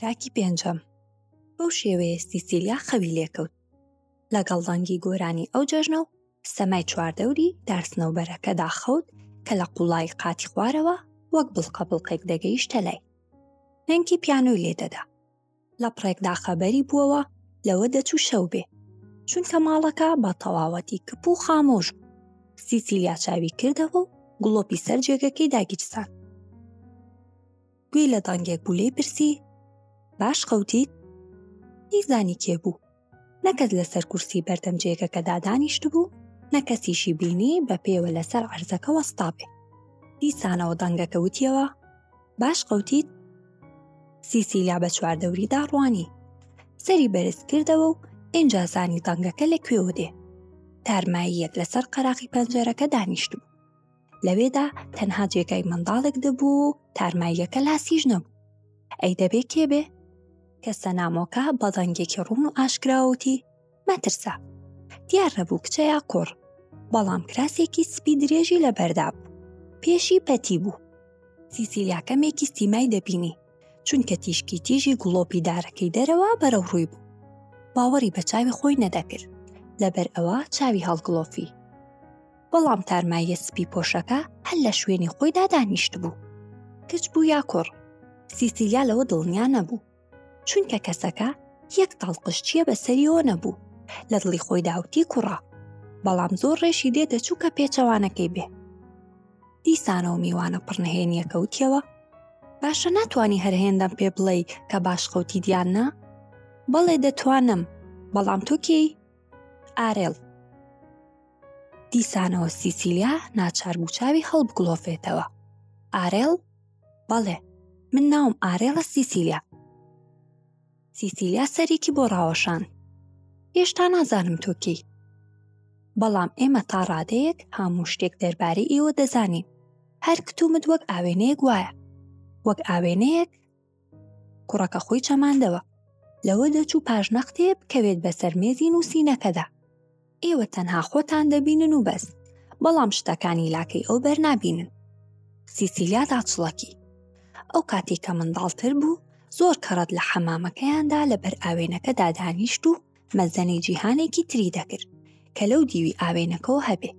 تراکی پێنجەم بەو شێوەیە سیسیلیا خەوی لێکەوت لەگەڵ دەنگی گۆرانی ئەو جەژنە و سەمای چواردەوری دارسنەوبەرەکەدا خەوت کە لە قوڵایی قاتی خوارەوە وەک بڵقە بڵقێک دەگەیشتە لای هەنکی پیانۆی لێدەدا لە پڕێکدا خەبەری بووەوە لەوە دەچوو شەو بێ چونکە ماڵەکە بە تەواوەتی کپ و خامۆش بوو سیسیلیا چاوی کردەوە و گڵۆپی سەر جێگەکەی داگیرسان گوێی لە دەنگێک بوو لێی پرسی باش خەوتیت نیزانی کێ بوو نەکەس لەسەر کورسی بەردەم جێگەکەدا دانیشت بوو نەکەسیشی بینی بە پێوە لەسەر عەرزەکە وەستا بێ دیسانەوە دەنگەکە وتیەوە باش قوتیت سیسیلا بە چواردەوریدا ڕوانی سەری بەرز کردەوە و ئینجا زانی دەنگەکە لە کوێوە دێ تارماییەک لەسەر قەراقی پەنجەرەکە دانیشتبوو لەوێدا تەنها جێگای منداڵێک دەبوو تارماییەکە لاسیش نەبوو ئەی دەبێ کێ بێ کە سەنامۆکە بە دەنگێکی ڕوون و ئاشکراوتی مەترسە دیار نەبوو کچە یا قۆڕ بەڵام کراسێکی سپی درێژی لە بەردا بوو پێشی پەتی بوو سیسیلیاکەمێکی سیمای دەبینی چونکە تیشکی تیژی گوڵۆپی دارەکەی دەرەوە بەرەو ڕووی بوو باوەڕی بە چاوی خۆی نەدەکرد لەبەر ئەوە چاوی هەڵگڵۆفی بەڵام تارماییە سپی پۆشەکە هەر لە شوێنی خۆیدا دانیشت بوو کچ بوو یا کوڕ سیسیلیا لەوە دڵنیا نەبوو چونکە کەسەکە یەک تاڵقشتیە بەسەریەوە نەبوو لە دڵی خۆی داوتی کوڕە بەڵام زۆر ڕێشی دێ دەچوو کە پێچەوانەکەی بێ دیسانەوە میوانە پڕنهێنیە کەوتیەوە باشە ناتانی هەرهێندەم پێ بڵێ کە باش خەوتی دیاننا بەڵێ دەتوانم بەڵام تۆکیی ئارێڵ دیسانەوە سیسیلیا ناچار بوو چاوی هەڵبگڵۆفێتەوە ئارێڵ بەڵێ من ناوم ئارێڵە سیسیلیا سیسیلیا سەرێکی بۆ ڕاوەشان هێشتا نازانم تۆکی بەڵام ئێمە تا ڕادەیەک هەموو شتێک دەربارەی ئێوە دەزانین هەر کتومت وەک ئاوێنەیەک وایە وەک ئاوێنەیەک کوڕەکە خۆی چەماندەوە لەوە دەچوو پاژنە کتێب کەوێت بەسەر مێزی نووسینەکەدا ئێوە تەنها خۆتان دەبینن و بەس بەڵام شتەکانی لاکەی ئەو بەرنابینن سیسیلیا داچڵەکی ئەو کاتێک کە منداڵتر بوو زۆر کەڕەت لە حەمامەکەیاندا لە بەر ئاوێنەکەدا دانیشت و مەزەنەی جیهانێکی تری دەکرد کە لەو دیوی ئاوێنەکەەوە هەبێ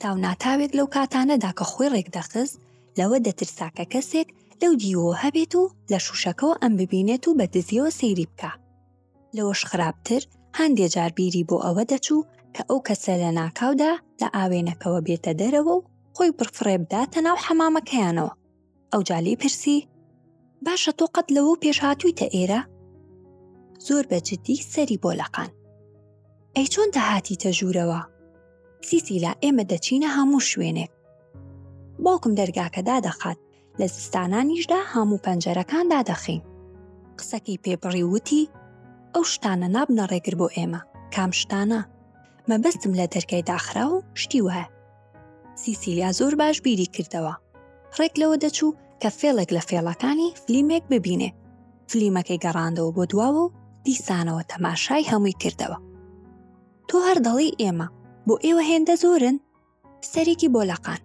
تاو ناتاوێک لەو کاتانەدا کە خۆی ڕێک دەخست لەوە دەترسا کە کەسێک لەو دیوەوە هەبێت و لە شوشەکەەوە ئەم ببینێت و بە دزیەوە سەیری بکە لەوەش خراپتر هەندێ جار بیری بۆ ئەوە دەچوو کە ئەو کەسە لە ناکاودا لە ئاوێنەکەەوە بێتە دەرەوە و خۆی بڕفڕێ بداتە ناو حەمامەکەیانەوە ئەوجا لێ پرسی باشە تۆ قەت لەوە پێش هاتوویتە ئێرە زۆر بە جددی سەری بۆ لەقان ئەی چۆن داهاتیتە ژوورەوە سیسیلا ئێمە دەچینە هەموو شوێنێک باوکم دەرگاکە دادەخات لە زستانانیشدا هەموو پەنجەرەکان دادەخین قسەکەی پێبڕی وتی ئەو شتانە نابنە ڕێگر بۆ ئێمە کام شتانە مەبەستم لە دەرگای داخرا و شتی وایە سیسیلیا زۆر باش بیری کردەوە ڕێک لەوە دەچوو کە فێڵێک لە فێڵەکانی فلیمێک ببینێ فلیمەکەی گەڕاندەوە بۆ دواوە و دیسانەوە تەماشای هەمووی کردەوە تۆ هەر دەڵی ئێمە بۆ ئێوە هێندە زۆرن سەرێکی بۆ لەقان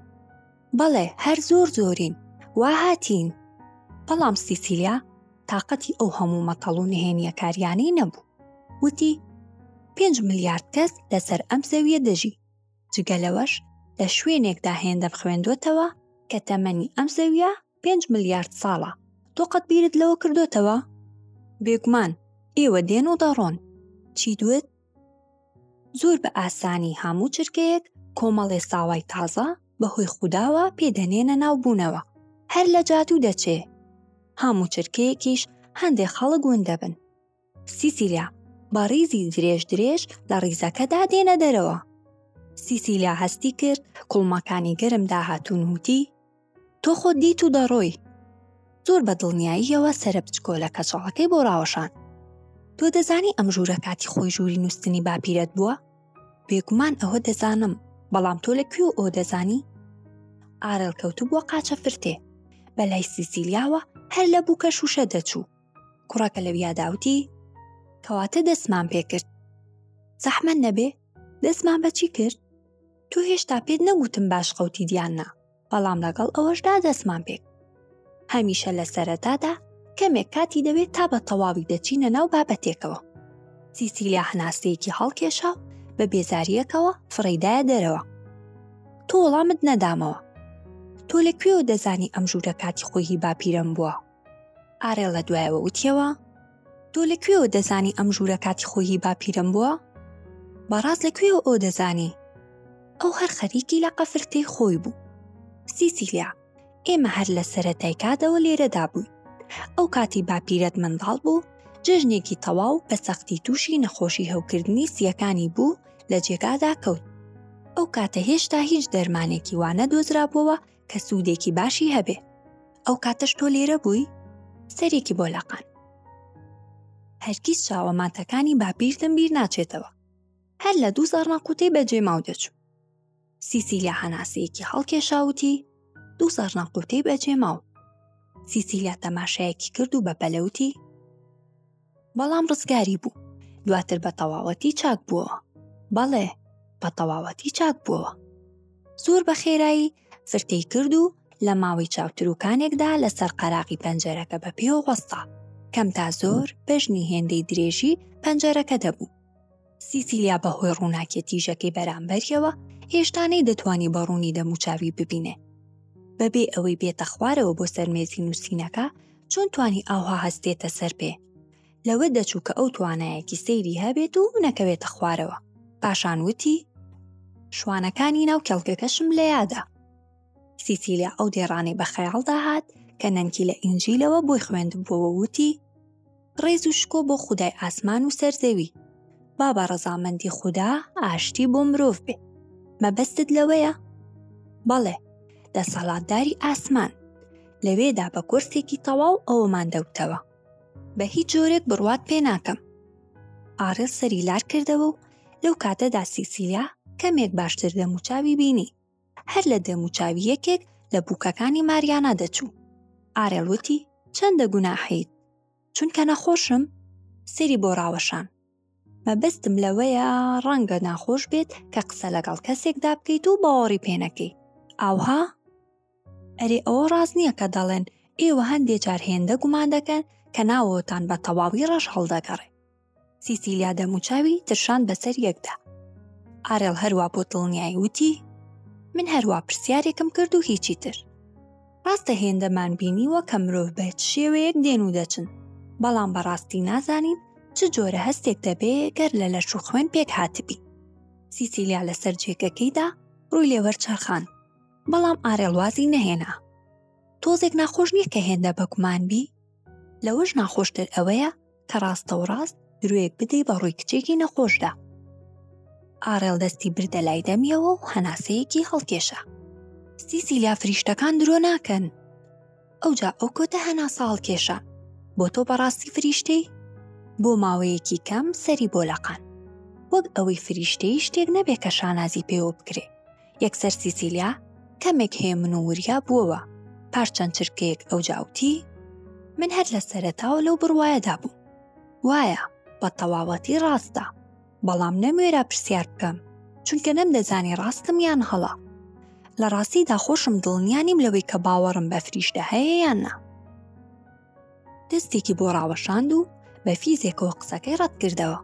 بەڵێ هەر زۆر زۆرین وا هاتین بەڵام سیسیلیا تااقەتی ئەو هەموو مەتەڵ و نهێنیە کاریانەی نەبوو وتی پێنج ملیارد کەس لەسەر ئەم زەویە دەژی جگە لەوەش لە شوێنێکدا هێندەم خوێندوەتەوە کە تەمەنی ئەم زەویە پێنج ملیارد ساڵە تۆ قەت بیرت لەوە کردوتەوە بێگومان ئێوە دێن و دەڕۆن چی دوت زۆر بە ئاسانی هەموو چرکەیەک کۆمەڵێ ساوای تازە بەهۆی خودداوە پێدەنێنە ناوبوونەوە هەر لە جادوو دەچێ هەموو چرکەیەکیش هەندێک خەڵک ون دەبن سیسیلیا بە ڕیزی درێژ درێژ لە ڕیزەکەدا دێنە دەرەوە سیسیلیا هەستی کرد کوڵمەکانی گەرم داهاتون وتی تۆ خۆ دیت و دەڕۆی زۆر بە دڵنیاییەوە سرە بچکۆلە کەچەڵەکەی بۆ ڕاوەشان تۆ دەزانی ئەم ژوورە کاتی خۆی ژووری نووسنی باپیرەت بووە بێگومان ئەوە دەزانم بەڵام تۆ لە کوێ ئەو دەزانی ئارەل کەوتو بووە قاچە فرتێ بەلای سیسیلیاوە هەر لە بووکە شوشە دەچوو کوڕەکە لە ویاداوتی کەواتە دەستمان پێکرد زەحمە نەبێ دەستمان بەچی کرد تۆ هێشتا پێت نەگوتم باش خەوتی دیاننا بەڵام لەگەڵ ئەوەشدا دەستمان پێک هەمیشە لە سەرەتادا کەمێک کاتی دەوێت تا بە تەواوی دەچینە ناو بابەتێکەوە سیسیلیا هەناسەیەکی هەڵکێشا و بە بێزاریەکەوە فڕیدایە دەرەوە تۆ وەڵامت نەدامەوە تۆ لە کوێوە دەزانی ئەم ژوورە کاتی خۆی هی باپیرەم بووە ئارێڵ لە دوایەوە وتیەوە تۆ لە کوێوە دەزانی ئەم ژوورە کاتی خۆیی باپیرم بووە بەڕاست لە کوێوە ئەو دەزانی ئەو هەر خەریکی لە قەفرتەی خۆی بوو سیسیلیا ئێمە هەر لە سەرەتای کاتەوە لێرەدا بووین ئەو کاتی باپیرەت منداڵ بوو جەژنێکی تەواو بە سەختی تووشی نەخۆشی هەوکردنی سیەکانی بوو لە جێگادا کەوت ئەو کاتە هێشتا هیچ دەرمانێکی وانە دۆزرابووەوە کە سوودێکی باشی هەبێ ئەو کاتەش تۆ لێرە بووی سەرێکی بۆ لەقان هەرگیز چاوە ماتەکانی باپیرتم بیر ناچێتەوە هەر لە دوو زەڕنا قوتەی بەجێ ماو دەچوو سیسیلیا هەناسەیەکی هەڵکێشاوتی دوو زەڕنا قوتەی بەجێ ماو سیسیلیا تەماشایەکی کرد و بە پەلەوتی بەڵام ڕزگاری بوو دواتر بە تەواوەتی چاک بووە بەڵێ بە تەواوەتی چاک بووە زۆر بە خێرایی فرتەی کرد و لە ماوەی چاوتروکانێکدا لەسەر قەراقی پەنجەرەکە بە پێوە وەستا کەم تا زۆر بەژنی هێندەی درێژی پەنجەرەکە دەبوو سیسیلیا بەهۆی ڕووناکیە تیژەکەی بەرامبەریەوە هێشتا نەی دەتوانی بە ڕوونی دەموچاوی ببینێ بەبێ ئەوەی بێتە خوارەوە بۆ سەرمێزی نووسینەکە چۆن توانی ئاوها هەستێتە سەر پێ لەوە دەچوو کە ئەو توانایەکی سەیری هەبێت و نەکەوێتە خوارەوە پاشان وتی شوانەکانی ناو کێڵگەکەشم لە یادا سیسیلیا ئەو دێڕانەی بە خەیاڵدا هات کە نەنکی لە ئینجیلەوە بۆی خوێندبووەوە وتی ڕێز و شکۆ بۆ خودای ئاسمان و سەرزەوی بابا ڕەزامەندی خوددا ئاشتی بۆ مرۆڤ بێ مەبەستت لەوەیە بەڵێ دەسەڵاتداری ئاسمان لەوێدا بە کورسێکی تەواو ئەوەمان دەوتەوە بە هیچ جۆرێک بڕوات پێ ناکەم ئاڕێل سەری لار کردەوە و لەو کاتەدا سیسیلیا کەمێک باشتر دەموچاوی بینی هەر لە دەموچاوی یەکێک لە بووکەکانی ماریانا دەچوو ئارێڵ وتی چەندە گوناحیت چونکە نەخۆشم سری بۆ ڕاوەشان مەبەستم لەوەیە ڕەنگە ناخۆش بێت کە قسە لەگەڵ کەسێکدا بکەیت و باوەڕی پێنەکەی ئاوها ئەرێ ئەوە ڕاست نییە کە دەڵێن ئێوە هەندێ جار هێندە گومان دەکەن کە ناوەتان بە تەواوی ڕەش هەڵدەگەڕێ سیسیلیا دەموچاوی ترشان بەسەر یەکدا ئارێڵ هەروە بۆ دڵنیایی وتی من هەروە پرسیارێکم کرد و هیچی تر ڕاستە هێندەمان بینیوە کە مرۆڤ بێت شێوەیەک دێن و دەچن بەڵام بەڕاستی نازانین چ جۆرە هەستێک دەبێ گەر لە لەش و خوێن پێک هاتبی سیسیلیا لەسەر جێگەکەیدا ڕووی لێوەر چرخان بەڵام ئارێڵوازی نەهێنا تۆزێک ناخۆش نییە کە هێندە بەگومان بی لەوەش ناخۆشتر ئەوەیە کە ڕاستەوڕاست درۆیەک بدەی بە ڕووی کچێکی نەخۆشدا ئارێڵ دەستی بردە لای دەمیەوە و هەناسەیەکی هەڵکێشا سیسیلیا فریشتەکان درۆ ناکەن ئەوجا ئەو کۆتە هەنا ساڵ کێشە بۆ تۆ بەڕاستی فریشتەی بۆ ماوەیەکی کەم سەری بۆ لەقان وەک ئەوەی فریشتەی شتێک نەبێ کە شانازی پێوە بکرێ یەکسەر سیسیلیا کەمێک هێمن و وریا بووەوە پاش چەند چرکەیەک ئەو جاوتی من هەر لە سەرەتاوە لەو بڕواایەدا بوو وایە بە تەواوەتی ڕاستە بەڵام نەموێرا پرسیار بکەم چونکە نەم دەزانی ڕاستم یان هەڵا لە ڕاستیدا خۆشم دڵنیا نیم لەوەی کە باوەڕم بە فریشتە هەیە یان نا دەستێکی بۆ ڕاوەشاند و بە فیزێکەوە قسەکەی ڕەتکردەوە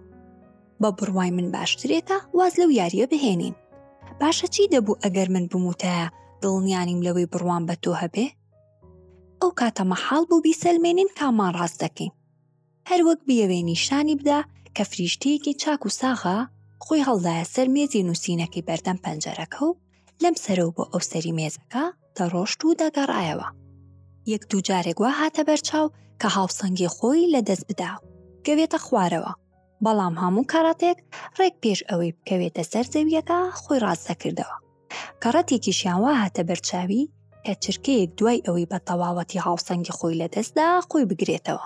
بە بڕوای من باشترێکە واز لەو یاریە بهێنین باشە چی دەبوو ئەگەر من بموتایە دڵنیانیم لەوەی بڕوان بە تۆ هەبێ ئەو کاتە مەحاڵ بوو بیسەلمێنین کامان ڕاست دەکەین هەروەک بیەوێ نیشانی بدا کە فریشتەیەکی چاک و ساغا خۆی هەڵدایە سەر مێزی نووسینەکەی بەردەم پەنجەرەکە و لەم سەرەوە بۆ ئەو سەری مێزەکە دەڕۆشت و دەگەڕایەوە یەک دوو جارێک وا هاتە بەرچاو کە هاوسەنگی خۆی لە دەست بدا گەوێتە خوارەوە بەڵام هەموو کەڕەتێک ڕێک پێش ئەوەی بکەوێتە سەر زەویەکە خۆی ڕاست دەکردەوە کەڕەتێکیشیان وا هاتە بەرچاوی کە چرکەیەک دوای ئەوەی بە تەواوەتی هاوسەنگی خۆی لەدەستدا خۆی بگرێتەوە